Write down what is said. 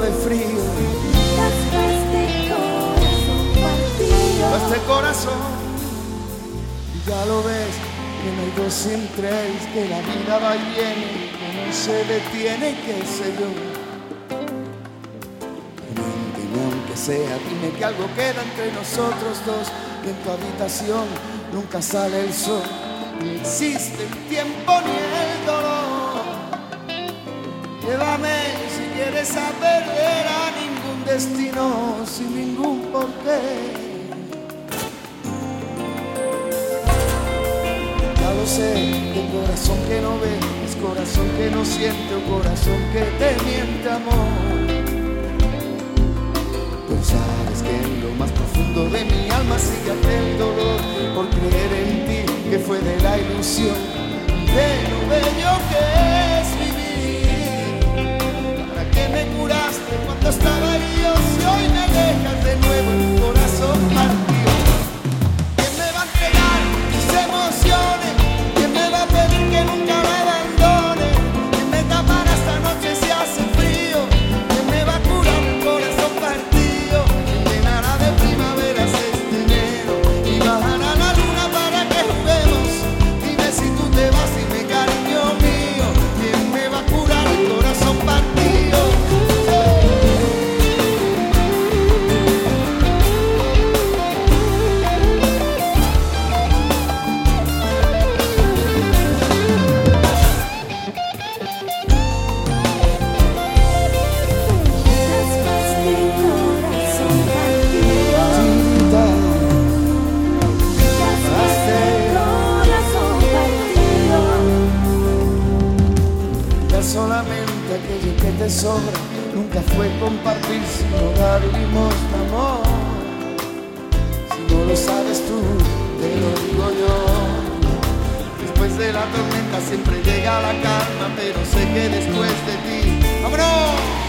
de frío. Este corazón, y ya lo ves, que no hay que la vida va y viene, que no se detiene, qué sé yo. Y aunque sea, dime que algo queda entre nosotros dos, que en tu habitación nunca sale el sol, ni existe el tiempo ni el dolor. Llévame quieres aperder a ningún destino sin ningún porqué. Ya lo sé, de corazón que no ve, es corazón que no siente, o corazón que te miente amor. Pero sabes que en lo más profundo de mi alma sigue aquel dolor por creer en ti que fue de la ilusión de lo bello que the sun. nunca fue compartir sino dar limosna amor. Si no lo sabes tú, te lo digo yo. Después de la tormenta siempre llega la calma, pero sé que después de ti, ¡vámonos!